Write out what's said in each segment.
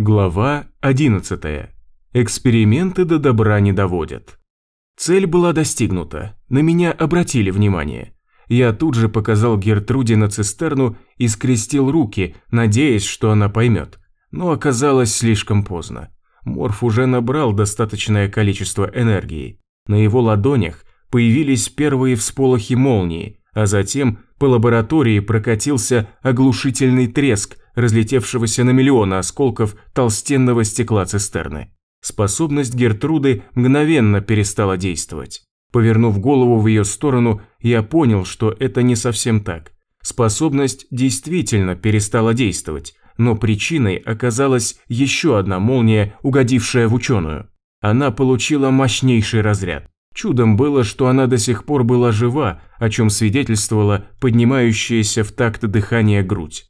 Глава 11. Эксперименты до добра не доводят. Цель была достигнута, на меня обратили внимание. Я тут же показал Гертруде на цистерну и скрестил руки, надеясь, что она поймет. Но оказалось слишком поздно. Морф уже набрал достаточное количество энергии. На его ладонях появились первые всполохи молнии, а затем по лаборатории прокатился оглушительный треск – разлетевшегося на миллионы осколков толстенного стекла цистерны. Способность Гертруды мгновенно перестала действовать. Повернув голову в ее сторону, я понял, что это не совсем так. Способность действительно перестала действовать, но причиной оказалась еще одна молния, угодившая в ученую. Она получила мощнейший разряд. Чудом было, что она до сих пор была жива, о чем свидетельствовала поднимающаяся в такт дыхания грудь.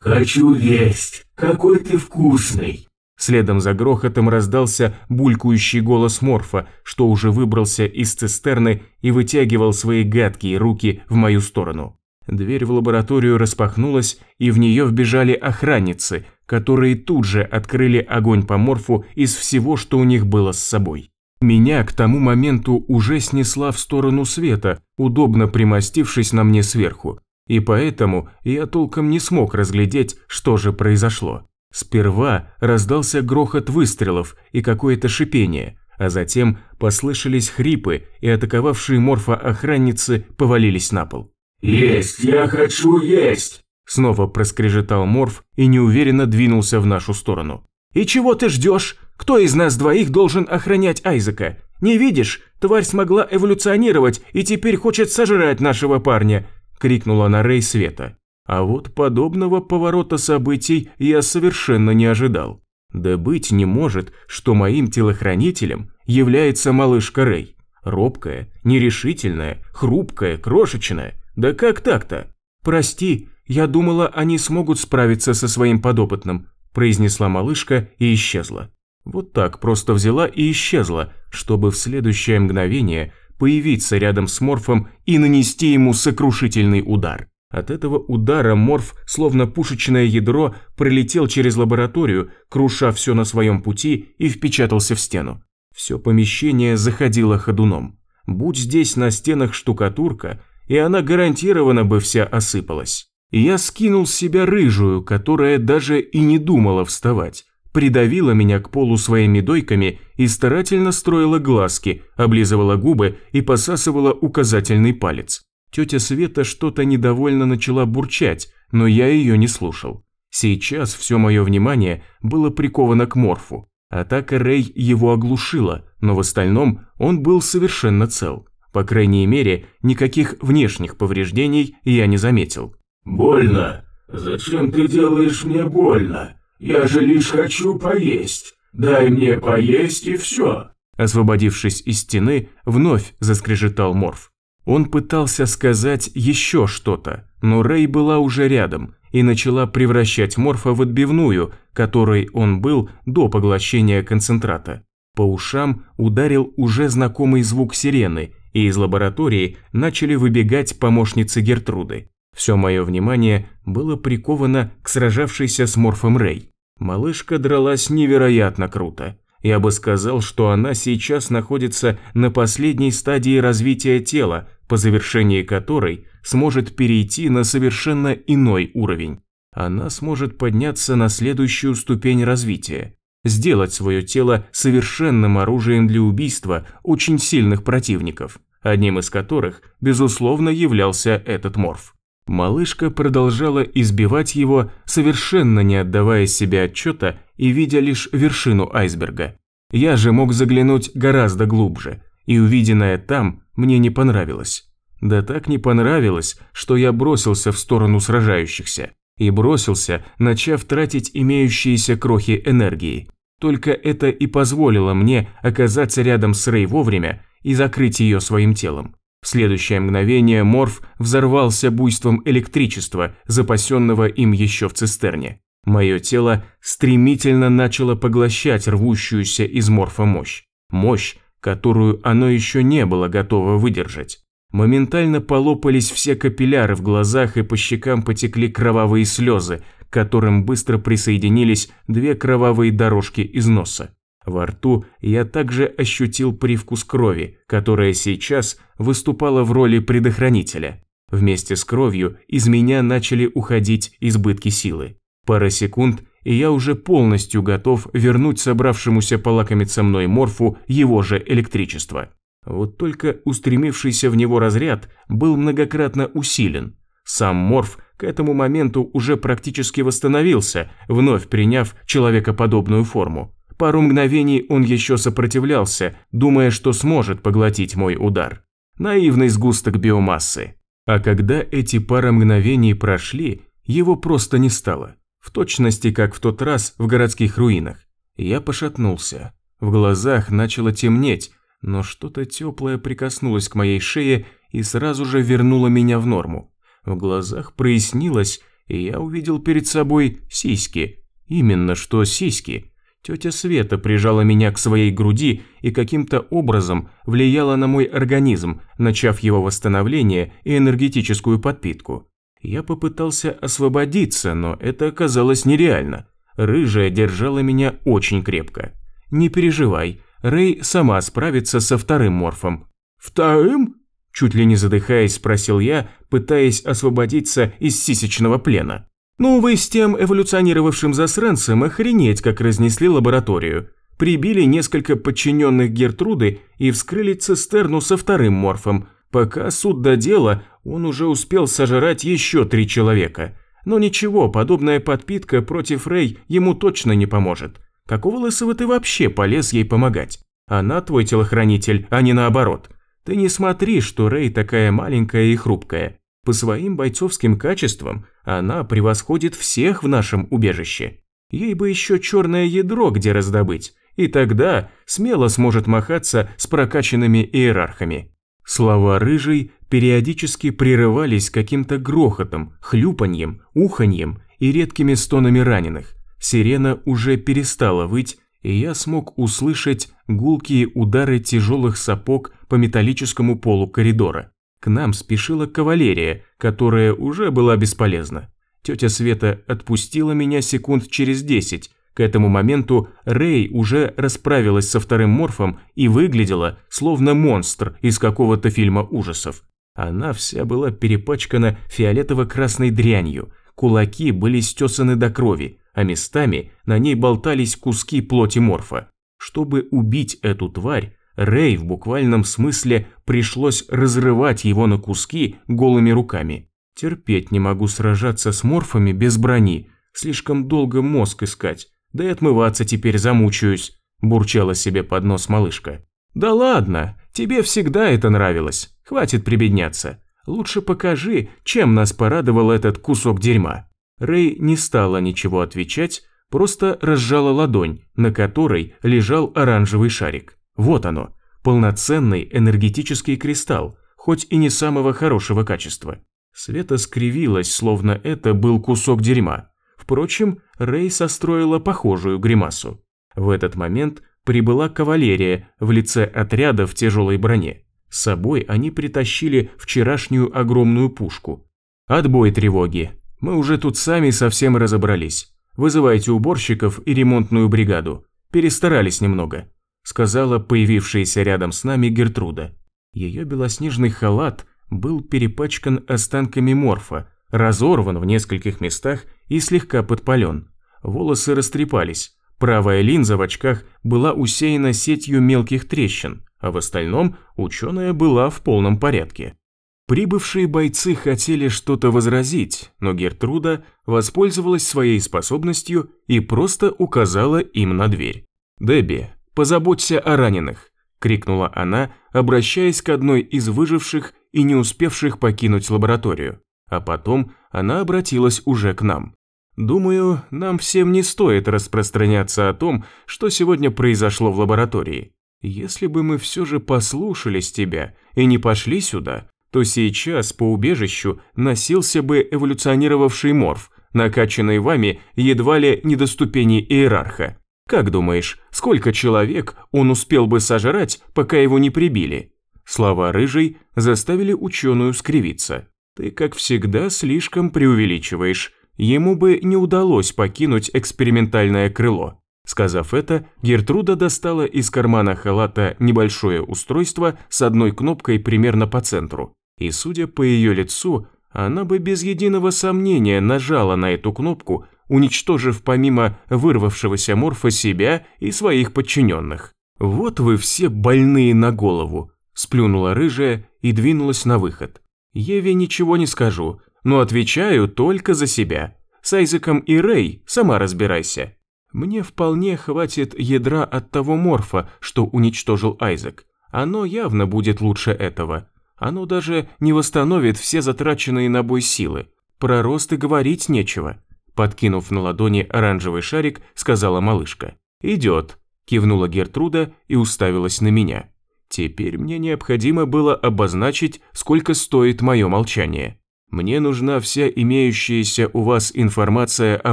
«Хочу есть! Какой ты вкусный!» Следом за грохотом раздался булькающий голос Морфа, что уже выбрался из цистерны и вытягивал свои гадкие руки в мою сторону. Дверь в лабораторию распахнулась, и в нее вбежали охранницы, которые тут же открыли огонь по Морфу из всего, что у них было с собой. Меня к тому моменту уже снесла в сторону света, удобно примостившись на мне сверху и поэтому я толком не смог разглядеть, что же произошло. Сперва раздался грохот выстрелов и какое-то шипение, а затем послышались хрипы, и атаковавшие морфа охранницы повалились на пол. «Есть, я хочу есть!» Снова проскрежетал морф и неуверенно двинулся в нашу сторону. «И чего ты ждешь? Кто из нас двоих должен охранять Айзека? Не видишь? Тварь смогла эволюционировать и теперь хочет сожрать нашего парня. – крикнула на Рэй Света. А вот подобного поворота событий я совершенно не ожидал. Да быть не может, что моим телохранителем является малышка Рэй. Робкая, нерешительная, хрупкая, крошечная. Да как так-то? Прости, я думала, они смогут справиться со своим подопытным, произнесла малышка и исчезла. Вот так просто взяла и исчезла, чтобы в следующее мгновение появиться рядом с Морфом и нанести ему сокрушительный удар. От этого удара Морф, словно пушечное ядро, пролетел через лабораторию, круша все на своем пути и впечатался в стену. Все помещение заходило ходуном. Будь здесь на стенах штукатурка, и она гарантированно бы вся осыпалась. Я скинул с себя рыжую, которая даже и не думала вставать, придавила меня к полу своими дойками и старательно строила глазки, облизывала губы и посасывала указательный палец. Тетя Света что-то недовольно начала бурчать, но я ее не слушал. Сейчас все мое внимание было приковано к Морфу. Атака Рэй его оглушила, но в остальном он был совершенно цел. По крайней мере, никаких внешних повреждений я не заметил. «Больно? Зачем ты делаешь мне больно?» Я же лишь хочу поесть. Дай мне поесть и все». Освободившись из стены, вновь заскрежетал Морф. Он пытался сказать еще что-то, но Рэй была уже рядом и начала превращать Морфа в отбивную, которой он был до поглощения концентрата. По ушам ударил уже знакомый звук сирены, и из лаборатории начали выбегать помощницы Гертруды. Все мое внимание было приковано к сражавшейся с Морфом Рэй. Малышка дралась невероятно круто. Я бы сказал, что она сейчас находится на последней стадии развития тела, по завершении которой сможет перейти на совершенно иной уровень. Она сможет подняться на следующую ступень развития, сделать свое тело совершенным оружием для убийства очень сильных противников, одним из которых, безусловно, являлся этот морф. Малышка продолжала избивать его, совершенно не отдавая себе отчета и видя лишь вершину айсберга. Я же мог заглянуть гораздо глубже, и увиденное там мне не понравилось. Да так не понравилось, что я бросился в сторону сражающихся. И бросился, начав тратить имеющиеся крохи энергии. Только это и позволило мне оказаться рядом с Рей вовремя и закрыть ее своим телом. В следующее мгновение Морф взорвался буйством электричества, запасенного им еще в цистерне. Мое тело стремительно начало поглощать рвущуюся из Морфа мощь. Мощь, которую оно еще не было готово выдержать. Моментально полопались все капилляры в глазах и по щекам потекли кровавые слезы, к которым быстро присоединились две кровавые дорожки из носа. Во рту я также ощутил привкус крови, которая сейчас выступала в роли предохранителя. Вместе с кровью из меня начали уходить избытки силы. Пара секунд, и я уже полностью готов вернуть собравшемуся полакомиться мной морфу его же электричество. Вот только устремившийся в него разряд был многократно усилен. Сам морф к этому моменту уже практически восстановился, вновь приняв человекоподобную форму. Пару мгновений он еще сопротивлялся, думая, что сможет поглотить мой удар. Наивный сгусток биомассы. А когда эти пара мгновений прошли, его просто не стало. В точности, как в тот раз в городских руинах. Я пошатнулся. В глазах начало темнеть, но что-то теплое прикоснулось к моей шее и сразу же вернуло меня в норму. В глазах прояснилось, и я увидел перед собой сиськи. Именно что сиськи. Тетя Света прижала меня к своей груди и каким-то образом влияла на мой организм, начав его восстановление и энергетическую подпитку. Я попытался освободиться, но это оказалось нереально. Рыжая держала меня очень крепко. «Не переживай, Рэй сама справится со вторым морфом». «Вторым?» Чуть ли не задыхаясь, спросил я, пытаясь освободиться из сисечного плена. Ну, вы с тем эволюционировавшим засранцем охренеть, как разнесли лабораторию. Прибили несколько подчиненных Гертруды и вскрыли цистерну со вторым морфом. Пока суд до дела, он уже успел сожрать еще три человека. Но ничего, подобная подпитка против Рэй ему точно не поможет. Какого лысого ты вообще полез ей помогать? Она твой телохранитель, а не наоборот. Ты не смотри, что Рэй такая маленькая и хрупкая. По своим бойцовским качествам она превосходит всех в нашем убежище. Ей бы еще черное ядро где раздобыть, и тогда смело сможет махаться с прокачанными иерархами. Слова рыжий периодически прерывались каким-то грохотом, хлюпаньем, уханьем и редкими стонами раненых. Сирена уже перестала выть, и я смог услышать гулкие удары тяжелых сапог по металлическому полу коридора. К нам спешила кавалерия, которая уже была бесполезна. Тетя Света отпустила меня секунд через десять. К этому моменту Рэй уже расправилась со вторым морфом и выглядела, словно монстр из какого-то фильма ужасов. Она вся была перепачкана фиолетово-красной дрянью, кулаки были стесаны до крови, а местами на ней болтались куски плоти морфа. Чтобы убить эту тварь, Рэй в буквальном смысле пришлось разрывать его на куски голыми руками. Терпеть не могу сражаться с морфами без брони, слишком долго мозг искать, да и отмываться теперь замучаюсь, бурчала себе под нос малышка. Да ладно, тебе всегда это нравилось, хватит прибедняться. Лучше покажи, чем нас порадовал этот кусок дерьма. Рэй не стала ничего отвечать, просто разжала ладонь, на которой лежал оранжевый шарик. Вот оно, полноценный энергетический кристалл, хоть и не самого хорошего качества. Света скривилась, словно это был кусок дерьма. Впрочем, Рэй состроила похожую гримасу. В этот момент прибыла кавалерия в лице отряда в тяжелой броне. С собой они притащили вчерашнюю огромную пушку. Отбой тревоги. Мы уже тут сами совсем разобрались. Вызывайте уборщиков и ремонтную бригаду. Перестарались немного сказала появившаяся рядом с нами Гертруда. Ее белоснежный халат был перепачкан останками морфа, разорван в нескольких местах и слегка подпален. Волосы растрепались, правая линза в очках была усеяна сетью мелких трещин, а в остальном ученая была в полном порядке. Прибывшие бойцы хотели что-то возразить, но Гертруда воспользовалась своей способностью и просто указала им на дверь. «Дебби, «Позаботься о раненых», – крикнула она, обращаясь к одной из выживших и не успевших покинуть лабораторию. А потом она обратилась уже к нам. «Думаю, нам всем не стоит распространяться о том, что сегодня произошло в лаборатории. Если бы мы все же послушались тебя и не пошли сюда, то сейчас по убежищу носился бы эволюционировавший морф, накачанный вами едва ли не до ступени иерарха. Как думаешь, сколько человек он успел бы сожрать, пока его не прибили? Слова рыжей заставили ученую скривиться. Ты, как всегда, слишком преувеличиваешь. ему бы не удалось покинуть экспериментальное крыло. Сказав это, Гертруда достала из кармана халата небольшое устройство с одной кнопкой примерно по центру. И судя по ее лицу, она бы без единого сомнения нажала на эту кнопку, уничтожив помимо вырвавшегося морфа себя и своих подчиненных. «Вот вы все больные на голову», – сплюнула рыжая и двинулась на выход. «Еве ничего не скажу, но отвечаю только за себя. С Айзеком и Рэй сама разбирайся». Мне вполне хватит ядра от того морфа, что уничтожил Айзек. Оно явно будет лучше этого. Оно даже не восстановит все затраченные на бой силы. Про рост и говорить нечего. Подкинув на ладони оранжевый шарик, сказала малышка. «Идет», – кивнула Гертруда и уставилась на меня. Теперь мне необходимо было обозначить, сколько стоит мое молчание. Мне нужна вся имеющаяся у вас информация о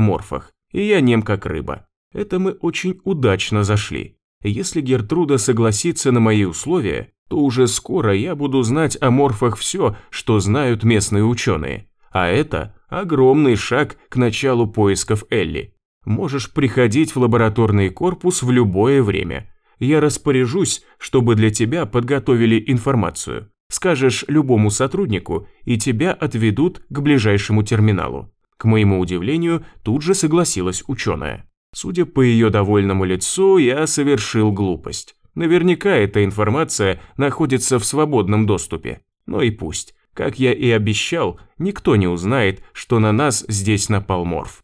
морфах и я нем как рыба. Это мы очень удачно зашли. Если Гертруда согласится на мои условия, то уже скоро я буду знать о морфах все, что знают местные ученые. А это огромный шаг к началу поисков Элли. Можешь приходить в лабораторный корпус в любое время. Я распоряжусь, чтобы для тебя подготовили информацию. Скажешь любому сотруднику, и тебя отведут к ближайшему терминалу. К моему удивлению, тут же согласилась ученая. Судя по ее довольному лицу, я совершил глупость. Наверняка эта информация находится в свободном доступе. Но и пусть. Как я и обещал, никто не узнает, что на нас здесь напал морф.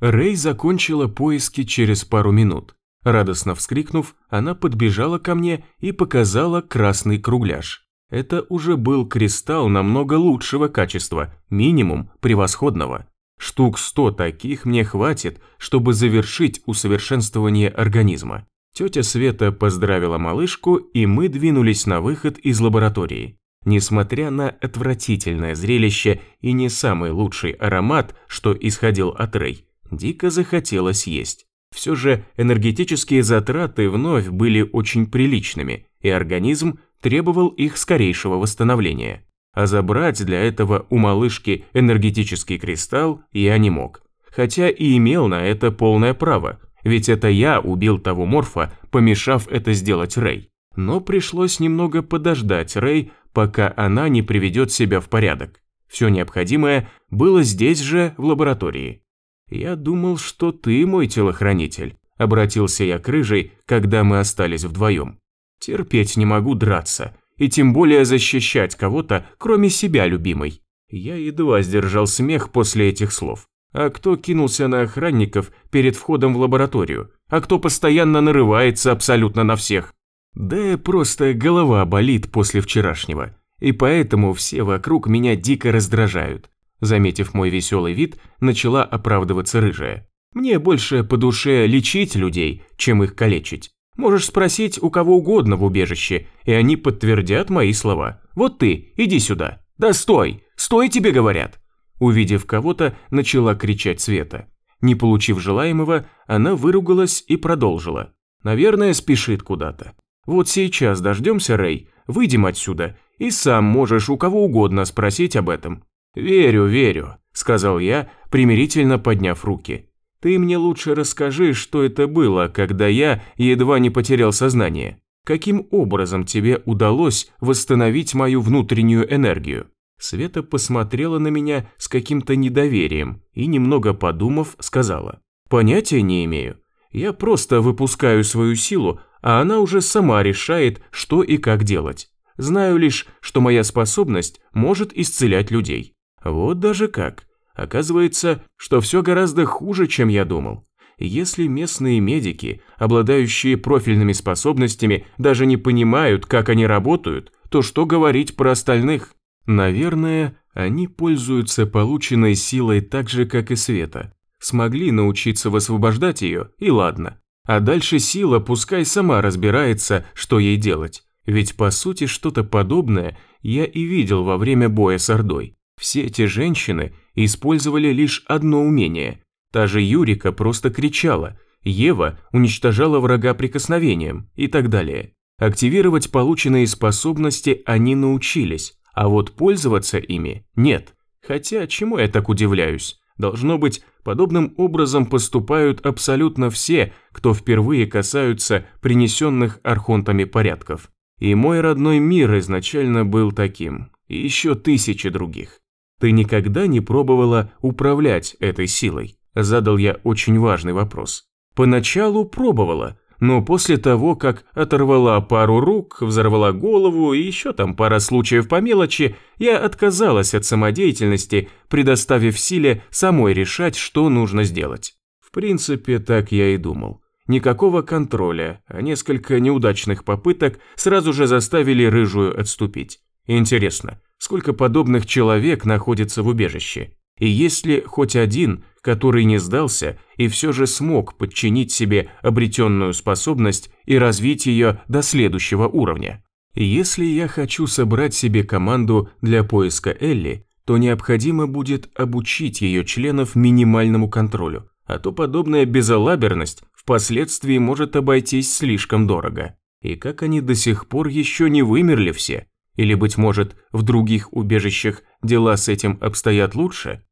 Рэй закончила поиски через пару минут. Радостно вскрикнув, она подбежала ко мне и показала красный кругляш. Это уже был кристалл намного лучшего качества, минимум превосходного. Штук сто таких мне хватит, чтобы завершить усовершенствование организма. Тетя Света поздравила малышку, и мы двинулись на выход из лаборатории. Несмотря на отвратительное зрелище и не самый лучший аромат, что исходил от Рэй, дико захотелось есть. Все же энергетические затраты вновь были очень приличными, и организм требовал их скорейшего восстановления а забрать для этого у малышки энергетический кристалл я не мог. Хотя и имел на это полное право, ведь это я убил того морфа, помешав это сделать Рэй. Но пришлось немного подождать Рэй, пока она не приведет себя в порядок. Все необходимое было здесь же, в лаборатории. «Я думал, что ты мой телохранитель», – обратился я к Рыжей, когда мы остались вдвоем. «Терпеть не могу драться, и тем более защищать кого-то, кроме себя любимой. Я едва сдержал смех после этих слов. А кто кинулся на охранников перед входом в лабораторию? А кто постоянно нарывается абсолютно на всех? Да просто голова болит после вчерашнего. И поэтому все вокруг меня дико раздражают. Заметив мой веселый вид, начала оправдываться рыжая. Мне больше по душе лечить людей, чем их калечить. Можешь спросить у кого угодно в убежище, и они подтвердят мои слова. Вот ты, иди сюда. Да стой, стой, тебе говорят. Увидев кого-то, начала кричать Света. Не получив желаемого, она выругалась и продолжила. Наверное, спешит куда-то. Вот сейчас дождемся, Рэй, выйдем отсюда, и сам можешь у кого угодно спросить об этом. Верю, верю, сказал я, примирительно подняв руки. Ты мне лучше расскажи, что это было, когда я едва не потерял сознание. Каким образом тебе удалось восстановить мою внутреннюю энергию?» Света посмотрела на меня с каким-то недоверием и, немного подумав, сказала. «Понятия не имею. Я просто выпускаю свою силу, а она уже сама решает, что и как делать. Знаю лишь, что моя способность может исцелять людей. Вот даже как. Оказывается, что все гораздо хуже, чем я думал. Если местные медики, обладающие профильными способностями, даже не понимают, как они работают, то что говорить про остальных? Наверное, они пользуются полученной силой так же, как и Света. Смогли научиться высвобождать ее, и ладно. А дальше сила пускай сама разбирается, что ей делать. Ведь по сути что-то подобное я и видел во время боя с Ордой. Все эти женщины использовали лишь одно умение. Та же Юрика просто кричала, Ева уничтожала врага прикосновением и так далее. Активировать полученные способности они научились, а вот пользоваться ими нет. Хотя, чему я так удивляюсь? Должно быть, подобным образом поступают абсолютно все, кто впервые касаются принесенных архонтами порядков. И мой родной мир изначально был таким, и еще тысячи других. Ты никогда не пробовала управлять этой силой? Задал я очень важный вопрос. Поначалу пробовала, но после того, как оторвала пару рук, взорвала голову и еще там пара случаев по мелочи, я отказалась от самодеятельности, предоставив силе самой решать, что нужно сделать. В принципе, так я и думал. Никакого контроля, а несколько неудачных попыток сразу же заставили рыжую отступить. Интересно, сколько подобных человек находится в убежище? И есть ли хоть один, который не сдался и все же смог подчинить себе обретенную способность и развить ее до следующего уровня? Если я хочу собрать себе команду для поиска Элли, то необходимо будет обучить ее членов минимальному контролю, а то подобная безалаберность впоследствии может обойтись слишком дорого. И как они до сих пор еще не вымерли все? Или, быть может, в других убежищах дела с этим обстоят лучше?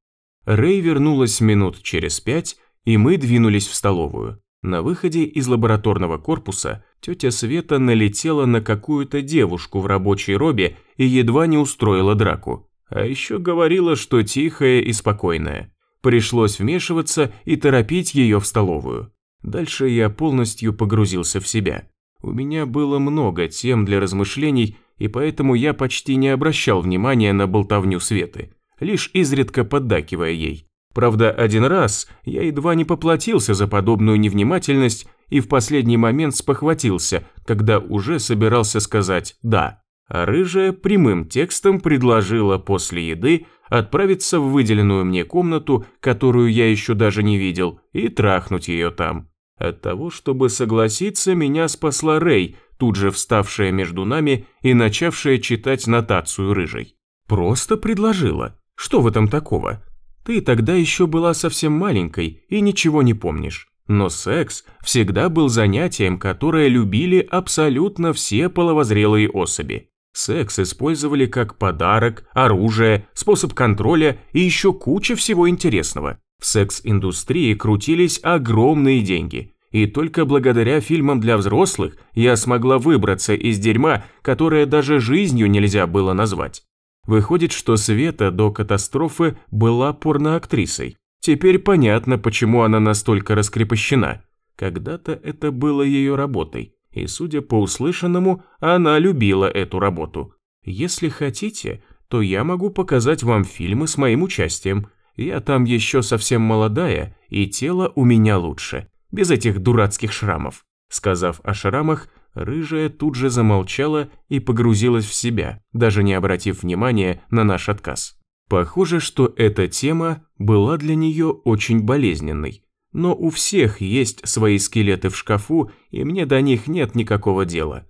Рэй вернулась минут через пять, и мы двинулись в столовую. На выходе из лабораторного корпуса тетя Света налетела на какую-то девушку в рабочей робе и едва не устроила драку. А еще говорила, что тихая и спокойная. Пришлось вмешиваться и торопить ее в столовую. Дальше я полностью погрузился в себя. У меня было много тем для размышлений, и поэтому я почти не обращал внимания на болтовню Светы лишь изредка поддакивая ей. Правда, один раз я едва не поплатился за подобную невнимательность и в последний момент спохватился, когда уже собирался сказать «да». А рыжая прямым текстом предложила после еды отправиться в выделенную мне комнату, которую я еще даже не видел, и трахнуть ее там. От того, чтобы согласиться, меня спасла Рэй, тут же вставшая между нами и начавшая читать нотацию рыжей. Просто предложила. Что в этом такого? Ты тогда еще была совсем маленькой и ничего не помнишь. Но секс всегда был занятием, которое любили абсолютно все половозрелые особи. Секс использовали как подарок, оружие, способ контроля и еще куча всего интересного. В секс-индустрии крутились огромные деньги. И только благодаря фильмам для взрослых я смогла выбраться из дерьма, которое даже жизнью нельзя было назвать. Выходит, что Света до катастрофы была порноактрисой. Теперь понятно, почему она настолько раскрепощена. Когда-то это было ее работой, и, судя по услышанному, она любила эту работу. Если хотите, то я могу показать вам фильмы с моим участием. Я там еще совсем молодая, и тело у меня лучше, без этих дурацких шрамов. Сказав о шрамах, Рыжая тут же замолчала и погрузилась в себя, даже не обратив внимания на наш отказ. Похоже, что эта тема была для нее очень болезненной. Но у всех есть свои скелеты в шкафу, и мне до них нет никакого дела.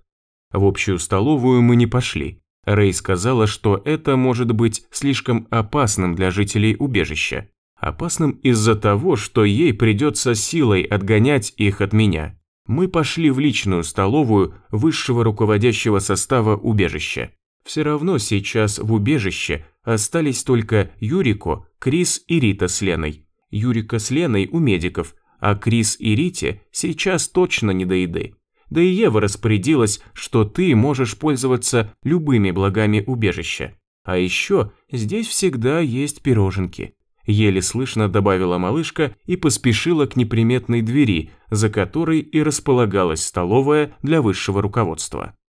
В общую столовую мы не пошли. Рэй сказала, что это может быть слишком опасным для жителей убежища. Опасным из-за того, что ей придется силой отгонять их от меня мы пошли в личную столовую высшего руководящего состава убежища. Все равно сейчас в убежище остались только Юрико, Крис и Рита с Леной. Юрика с Леной у медиков, а Крис и Рите сейчас точно не до еды. Да и Ева распорядилась, что ты можешь пользоваться любыми благами убежища. А еще здесь всегда есть пироженки еле слышно добавила малышка и поспешила к неприметной двери, за которой и располагалась столовая для высшего руководства.